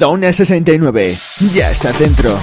Zona 69. Ya está dentro.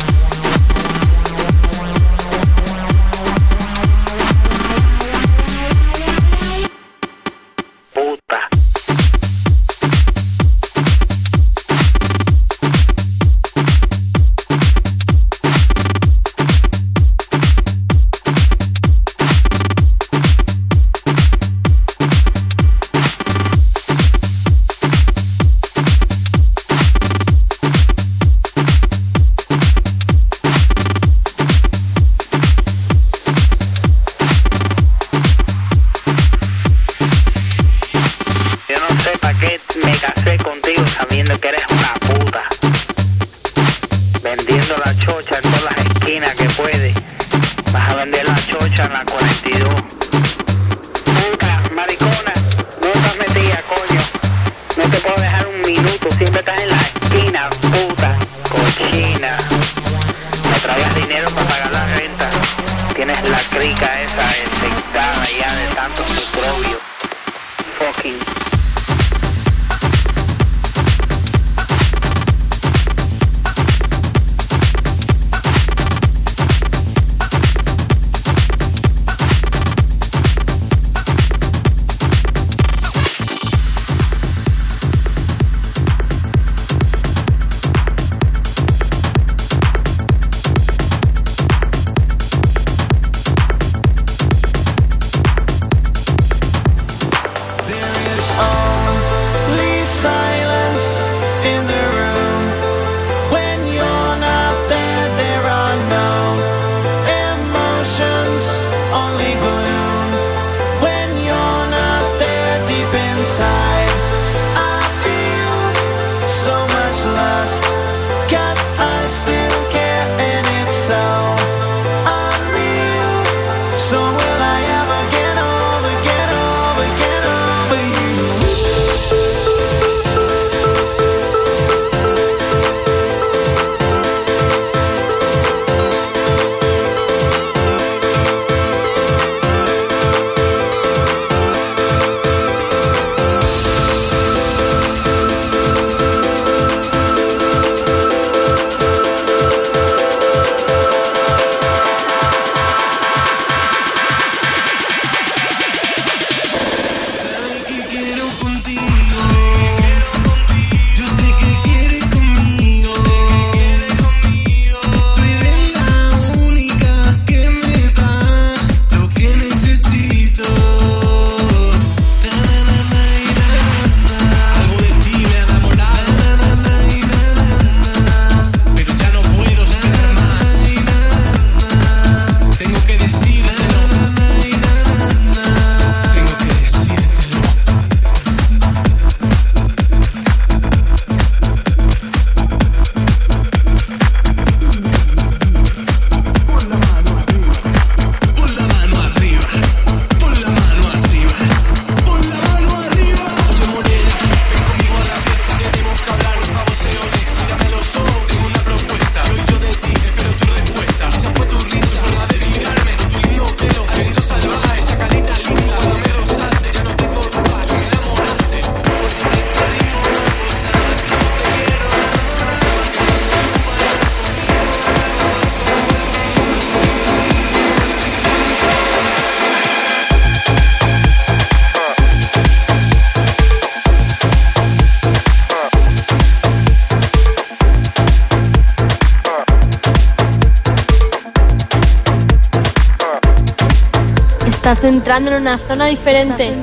Entrando en una zona diferente.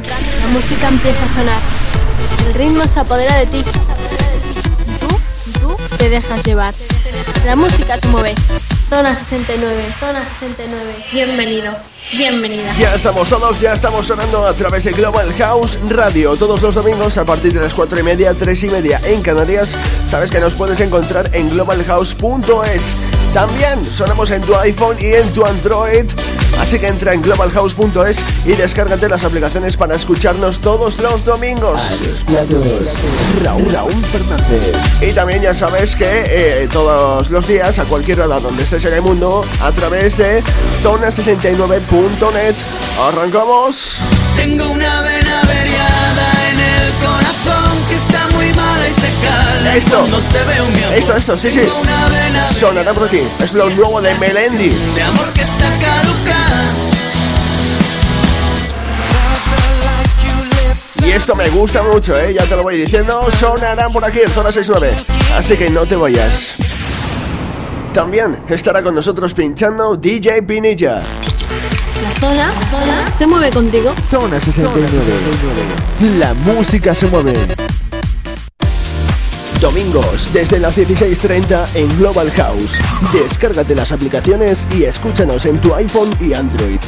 La música empieza a sonar. El ritmo se apodera de ti. Tú, tú te dejas llevar. La música se mueve. Zona 69, zona 69. Bienvenido, bienvenida. Ya estamos todos, ya estamos sonando a través de Global House Radio. Todos los domingos a partir de las 4 y media, 3 y media en Canarias. Sabes que nos puedes encontrar en globalhouse.es. También sonamos en tu iPhone y en tu Android Así que entra en globalhouse.es y descárgate las aplicaciones para escucharnos todos los domingos. Raúl, Raúl Fernández. Y también ya sabes que eh, todos los días, a cualquier hora donde estés en el mundo, a través de zona69.net. ¡Arrancamos! Tengo una vena averiada en el corazón que está muy mala y se cala Esto, esto, esto, sí, sí. Sonará por aquí. Es lo nuevo de Melendi. De amor que está caducada. Esto me gusta mucho, ¿eh? Ya te lo voy diciendo. Sonarán por aquí en zona 69. Así que no te vayas. También estará con nosotros pinchando DJ Pinilla. La zona, zona se mueve contigo. Zona 69. La música se mueve. Domingos, desde las 16.30 en Global House. Descárgate las aplicaciones y escúchanos en tu iPhone y Android.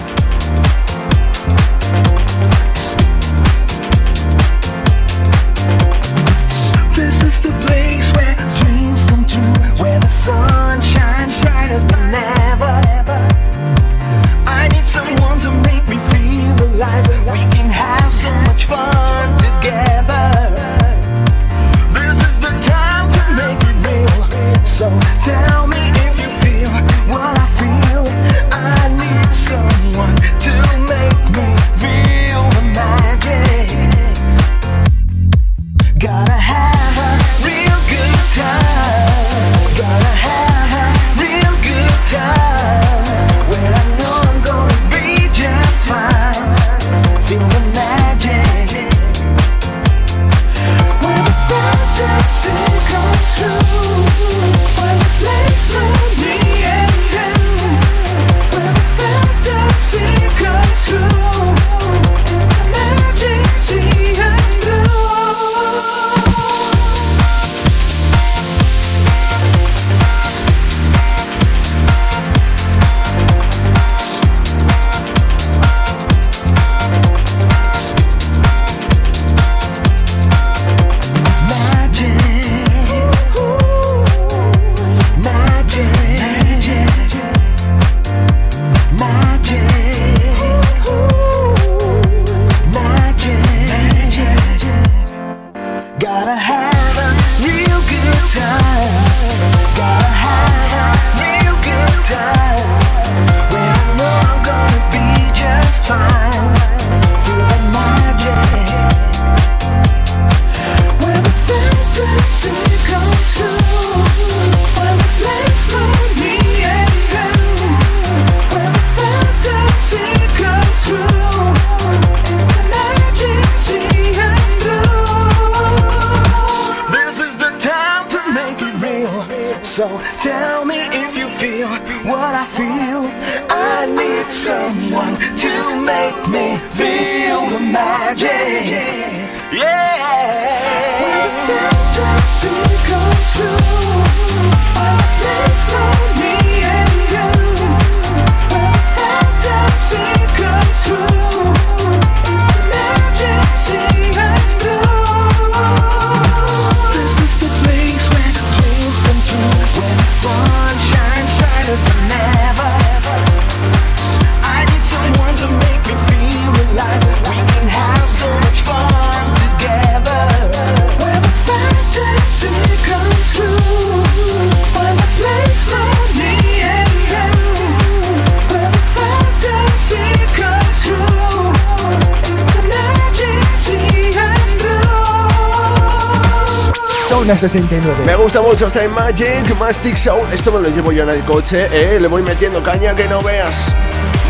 Me gusta mucho este Magic Mastic Show. Esto me lo llevo yo en el coche, ¿eh? Le voy metiendo caña que no veas.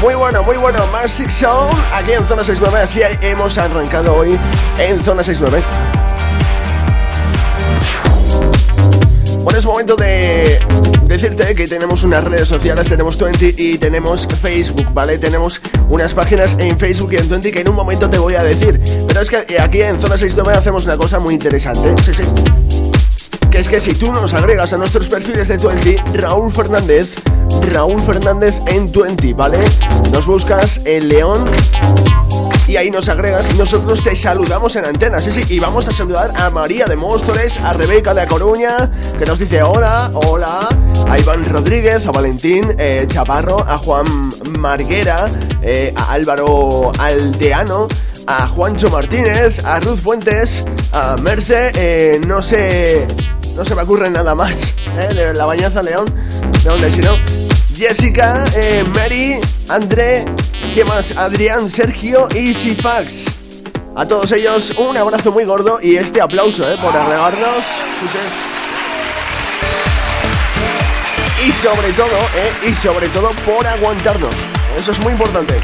Muy bueno, muy bueno. Mastic Show aquí en Zona 69. Así hemos arrancado hoy en Zona 69. Bueno, es momento de decirte que tenemos unas redes sociales, tenemos 20 y tenemos Facebook, ¿vale? Tenemos unas páginas en Facebook y en 20 que en un momento te voy a decir. Pero es que aquí en Zona 69 hacemos una cosa muy interesante. Sí, sí es que si tú nos agregas a nuestros perfiles de 20, Raúl Fernández, Raúl Fernández en 20, ¿vale? Nos buscas en León y ahí nos agregas nosotros te saludamos en antena, sí, sí, y vamos a saludar a María de Móstoles, a Rebeca de A Coruña, que nos dice hola, hola, a Iván Rodríguez, a Valentín eh, Chaparro, a Juan Marguera, eh, a Álvaro Aldeano, a Juancho Martínez, a Ruth Fuentes, a Merce, eh, no sé no se me ocurre nada más. ¿eh? De la bañaza León. ¿De dónde si no? Jessica, eh, Mary, André, ¿qué más? Adrián, Sergio y Sifax. A todos ellos un abrazo muy gordo y este aplauso ¿eh? por arreglarnos. Y sobre todo, ¿eh? y sobre todo por aguantarnos. Eso es muy importante.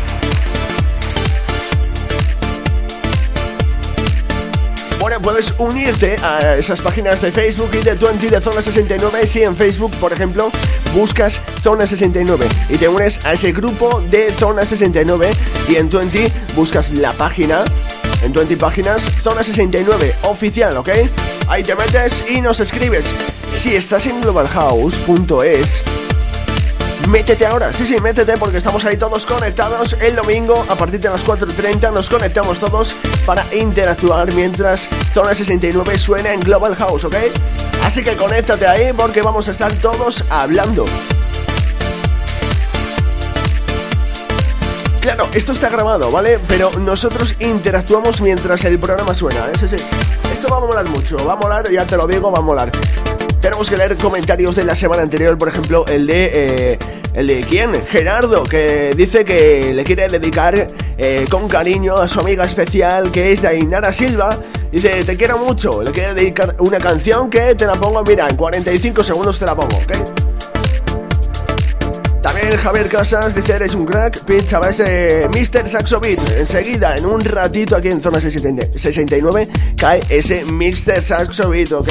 Puedes unirte a esas páginas de Facebook y de 20 de Zona 69 si en Facebook, por ejemplo, buscas Zona 69 y te unes a ese grupo de Zona 69 y en 20 buscas la página, en 20 páginas, Zona 69 oficial, ¿ok? Ahí te metes y nos escribes. Si estás en globalhouse.es Métete ahora, sí, sí, métete porque estamos ahí todos conectados. El domingo a partir de las 4.30 nos conectamos todos para interactuar mientras Zona 69 suena en Global House, ¿ok? Así que conéctate ahí porque vamos a estar todos hablando. Claro, esto está grabado, ¿vale? Pero nosotros interactuamos mientras el programa suena, ¿eh? Sí, sí. Esto va a molar mucho, va a molar, ya te lo digo, va a molar. Tenemos que leer comentarios de la semana anterior, por ejemplo, el de... Eh, ¿El de quién? Gerardo, que dice que le quiere dedicar eh, con cariño a su amiga especial, que es Dainara Silva. Dice, te quiero mucho, le quiere dedicar una canción que te la pongo, mira, en 45 segundos te la pongo, ¿ok? También Javier Casas dice, eres un crack, pincha va ese Mr. Saxo Beat. Enseguida, en un ratito aquí en zona 69, cae ese Mr. Saxo Beat, ¿ok?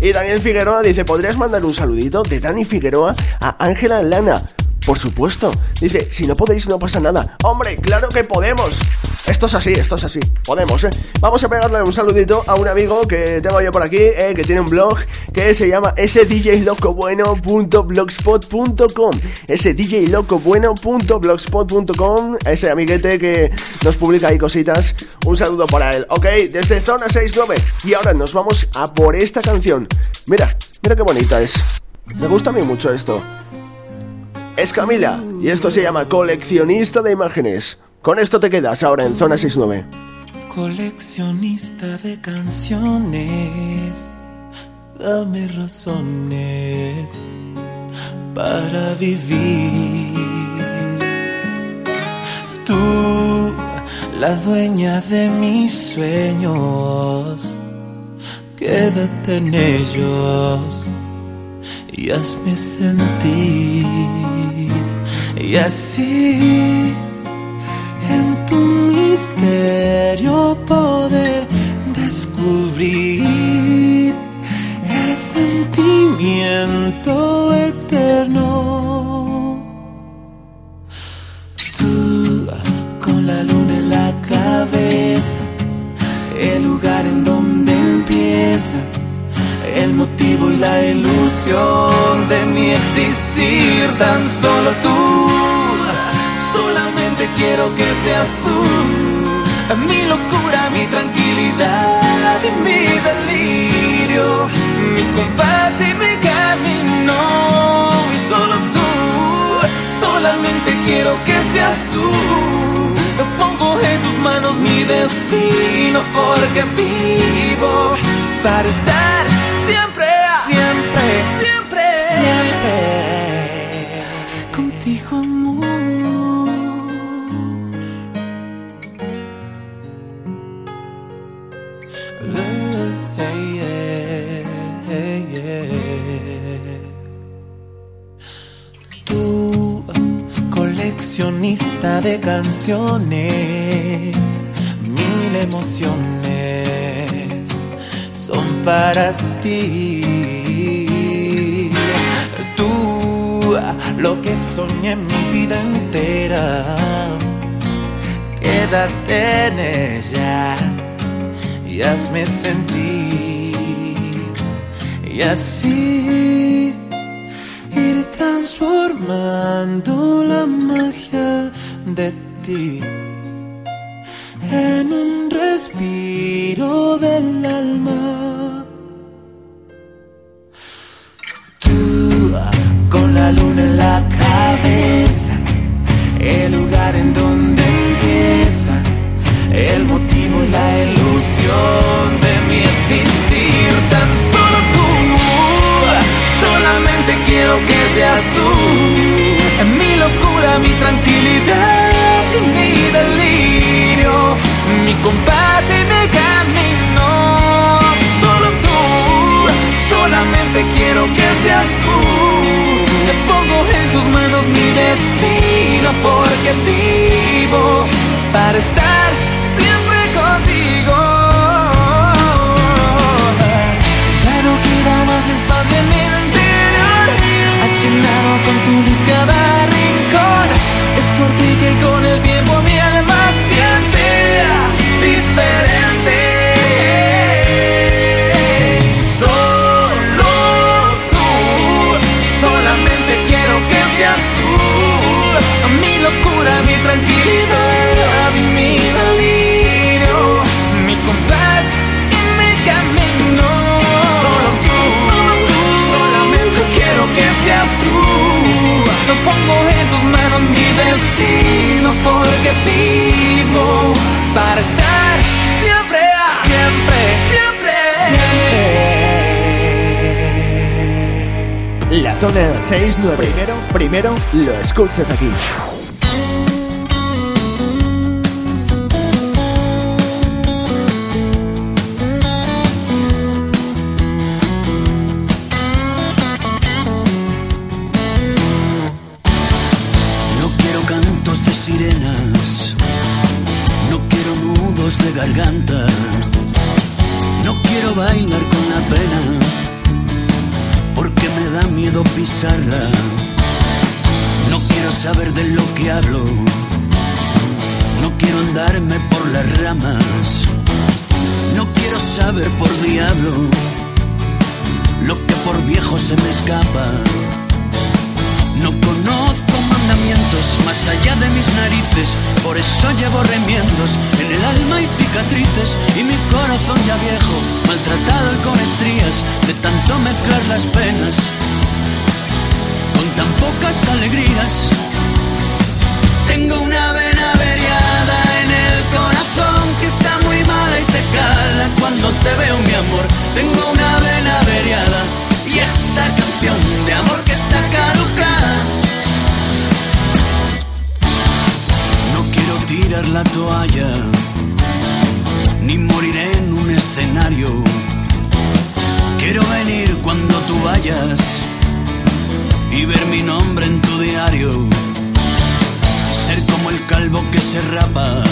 Y Daniel Figueroa dice, ¿podrías mandar un saludito de Dani Figueroa a Ángela Lana? Por supuesto. Dice, si no podéis no pasa nada. Hombre, claro que podemos. Esto es así, esto es así. Podemos, ¿eh? Vamos a pegarle un saludito a un amigo que tengo yo por aquí, eh, que tiene un blog que se llama sdjlocobueno.blogspot.com sdjlocobueno.blogspot.com Ese amiguete que nos publica ahí cositas. Un saludo para él, ¿ok? Desde Zona 69. Y ahora nos vamos a por esta canción. Mira, mira qué bonita es. Me gusta a mí mucho esto. Es Camila y esto se llama Coleccionista de Imágenes. Con esto te quedas ahora en Zona 69. Coleccionista de canciones, dame razones para vivir. Tú, la dueña de mis sueños, quédate en ellos y hazme sentir. Y así en tu misterio poder descubrir el sentimiento eterno. Motivo y la ilusión de mi existir, tan solo tú quiero que seas tú. Mi locura, mi tranquilidad y mi delirio, mi compás y mi camino. Solo tú, solamente quiero que seas tú. Pongo en tus manos mi destino porque vivo para estar siempre, siempre, siempre, siempre. Contigo. de canciones, mil emociones son para ti. Tú, lo que soñé mi vida entera, quédate en ella y hazme sentir. Y así ir transformando la magia de ti en un respiro del alma. Tú con la luna en la cabeza, el lugar en donde empieza, el motivo y la ilusión de mi existir. Tan solo tú, solamente quiero que seas tú mi locura, mi tranquilidad, mi delirio, compás y mi camino. Solo tú, solamente quiero que seas tú. Me pongo en tus manos mi destino porque vivo para estar 69. Primero, primero lo escuchas aquí. Saber de lo que hablo, no quiero andarme por las ramas, no quiero saber por diablo lo que por viejo se me escapa. No conozco mandamientos más allá de mis narices, por eso llevo remiendos en el alma y cicatrices. Y mi corazón ya viejo, maltratado y con estrías de tanto mezclar las penas tan pocas alegrías. Tengo una vena averiada en el corazón que está muy mala y se cala cuando te veo mi amor. Tengo una vena averiada y esta canción de amor que está caducada. No quiero tirar la toalla ni morir en un escenario. Quiero venir cuando tú vayas y ver mi nombre en tu diario. Ser como el calvo que se rapa,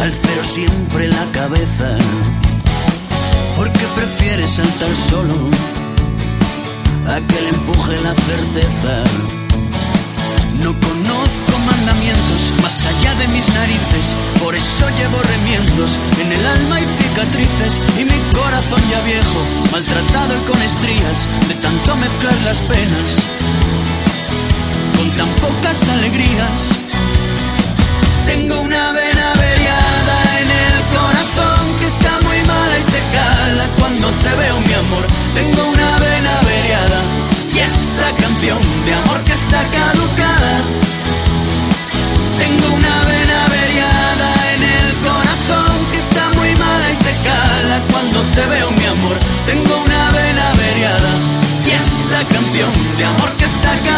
al cero siempre la cabeza. Porque prefiere saltar solo a que le empuje la certeza. No conozco mandamientos más allá de mis narices, por eso llevo remiendos en el alma y y mi corazón ya viejo, maltratado y con estrías de tanto mezclar las penas con tan pocas alegrías. Te veo mi amor. Tengo una vena averiada y esta canción de amor que está caducada.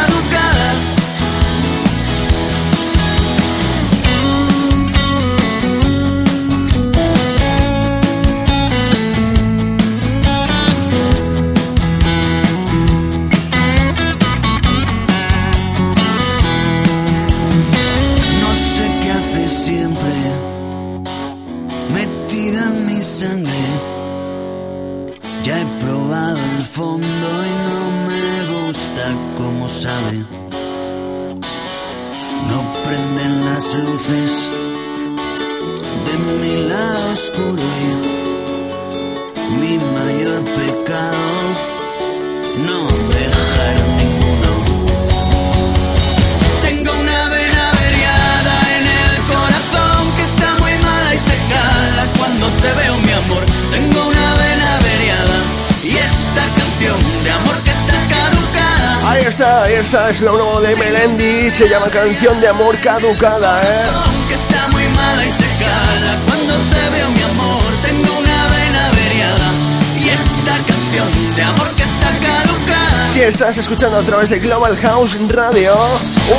Caducada. Ahí está, ahí está, es lo nuevo de Melendi, se llama Canción de Amor Caducada, ¿eh? Que está muy mala y se cala cuando te veo mi amor. Tengo una vena averiada y esta canción de amor que está caducada. Si estás escuchando a través de Global House Radio,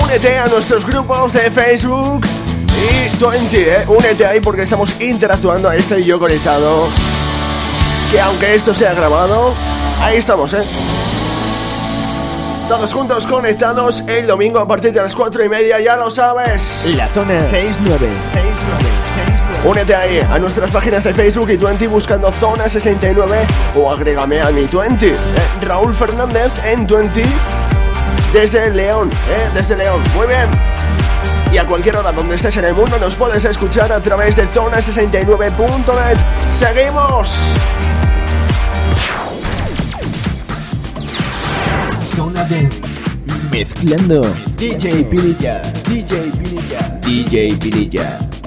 únete a nuestros grupos de Facebook, y 20, ¿eh? Únete ahí porque estamos interactuando a este y yo conectado. Que aunque esto sea grabado, ahí estamos, ¿eh? Todos juntos conectados el domingo a partir de las 4 y media, ya lo sabes. La zona 69. Únete ahí a nuestras páginas de Facebook y 20 buscando Zona 69 o agrégame a mi 20. Eh, Raúl Fernández en 20 desde León, eh, desde León. Muy bien. Y a cualquier hora donde estés en el mundo nos puedes escuchar a través de zona69.net. ¡Seguimos! Zona Dance. Mezclando DJ Pililla. DJ Pililla. DJ Pililla.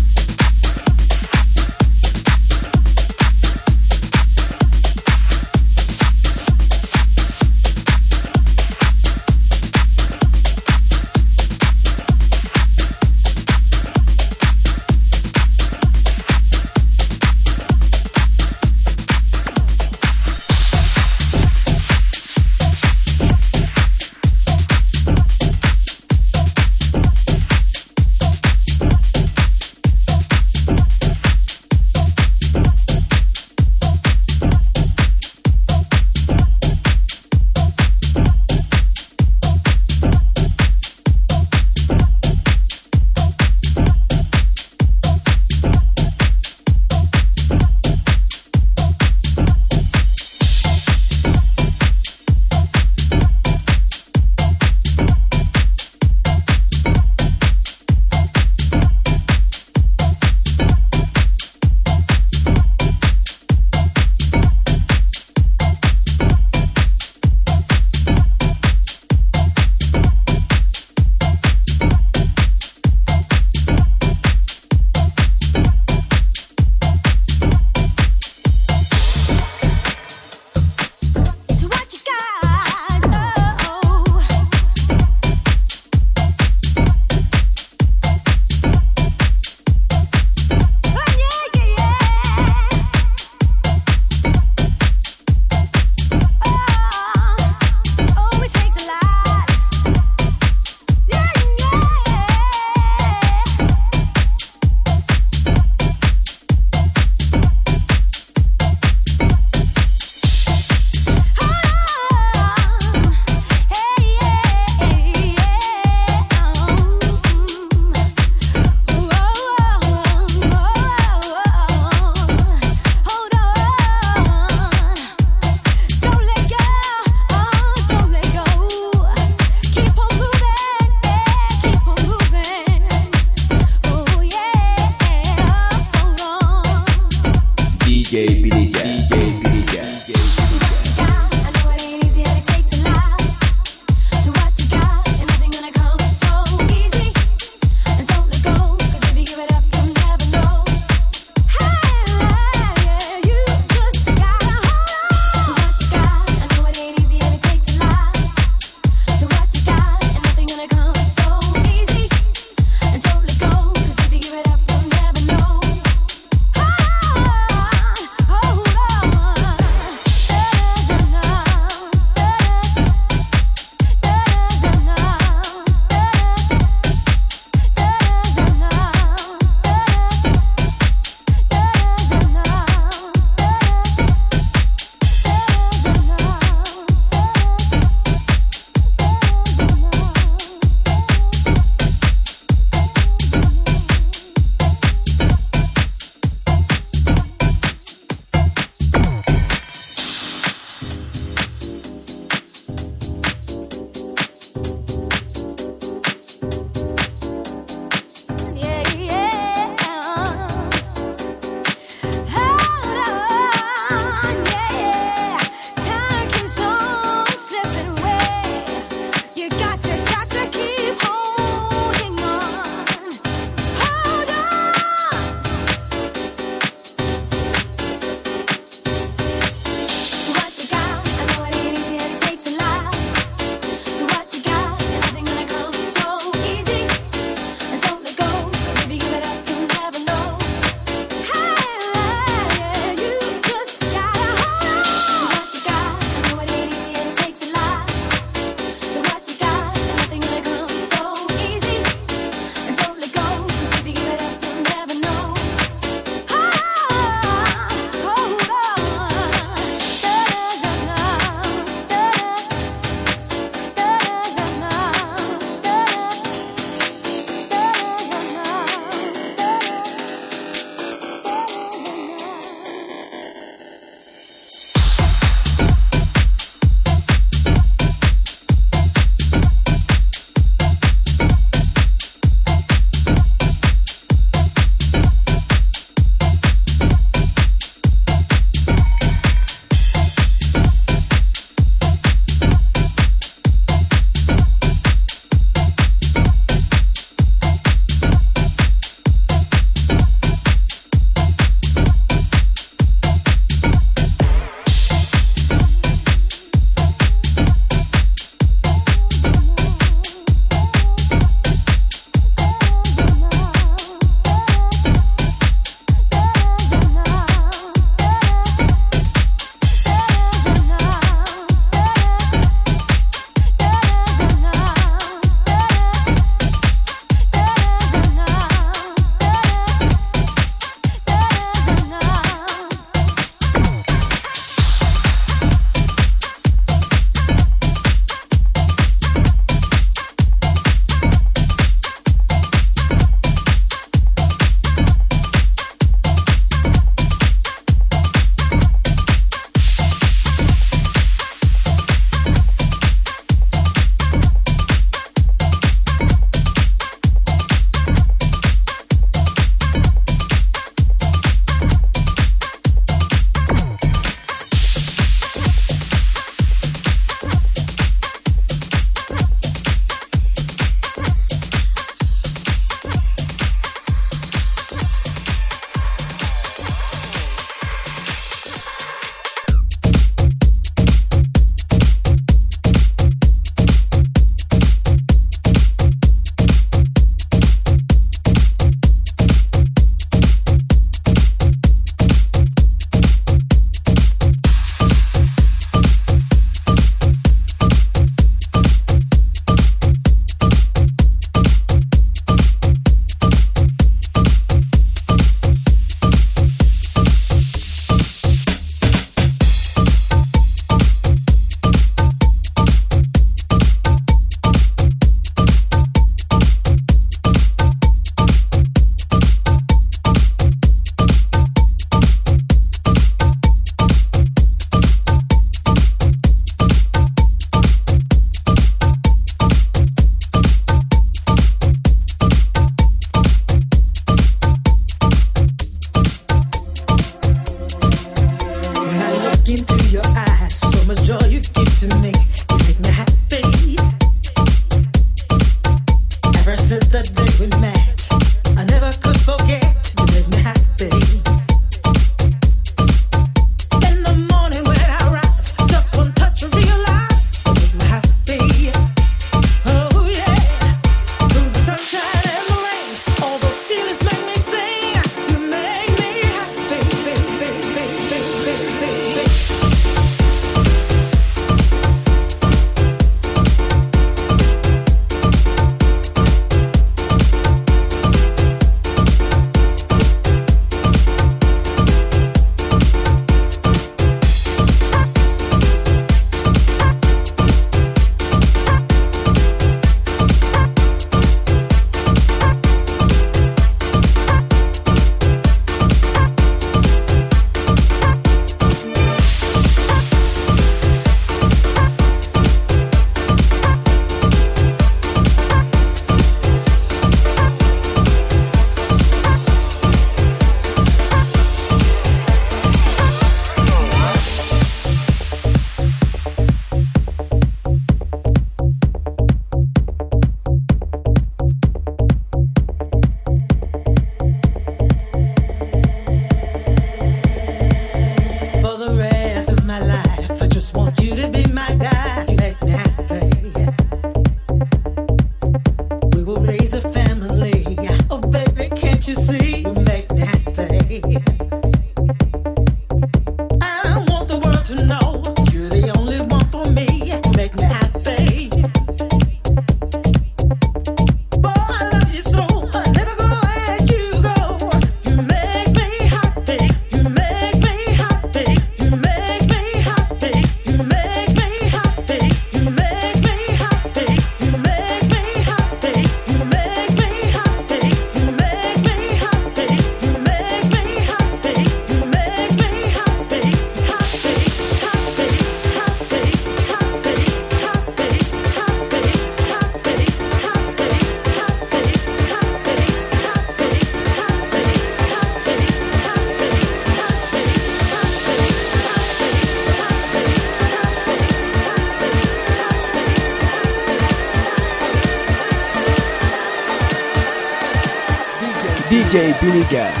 DJ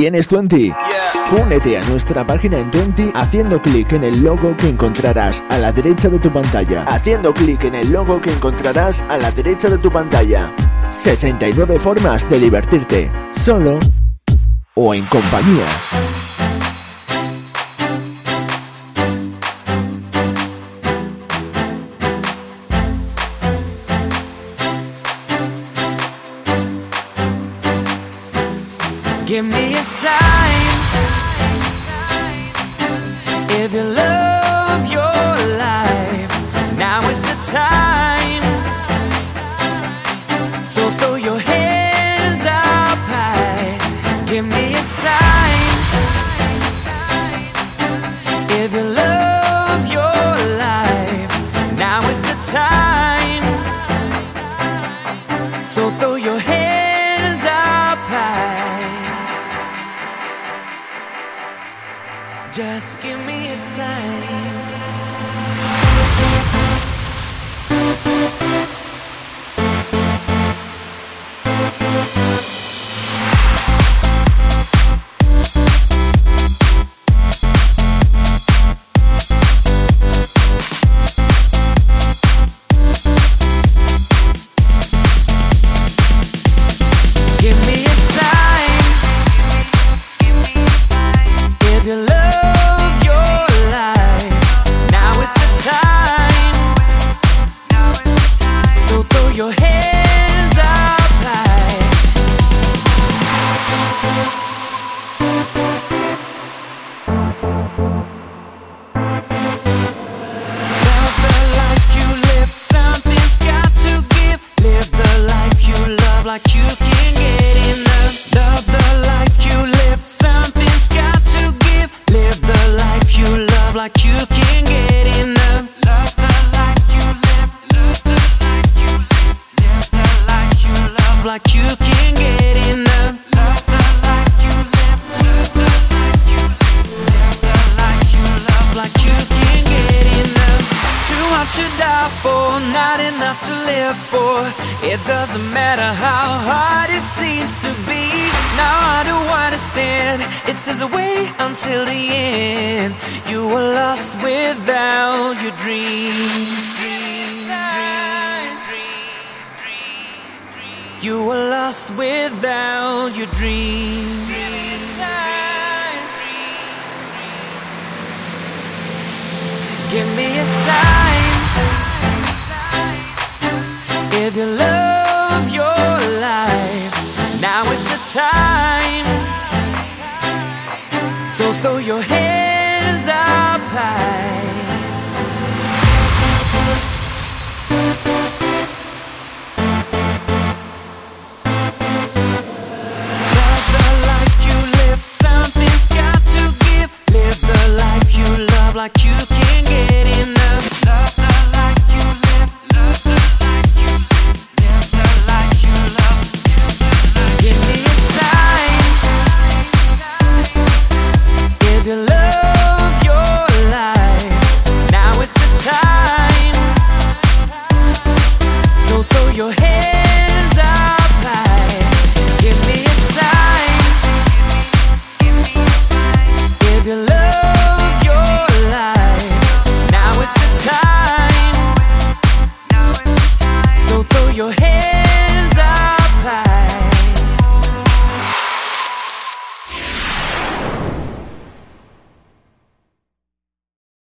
tienes 20. Únete a nuestra página en 20 haciendo clic en el logo que encontrarás a la derecha de tu pantalla. Haciendo clic en el logo que encontrarás a la derecha de tu pantalla. 69 formas de divertirte, solo o en compañía. lost without your dreams. Give me a sign if you love your life. Now is the time. So throw your hands.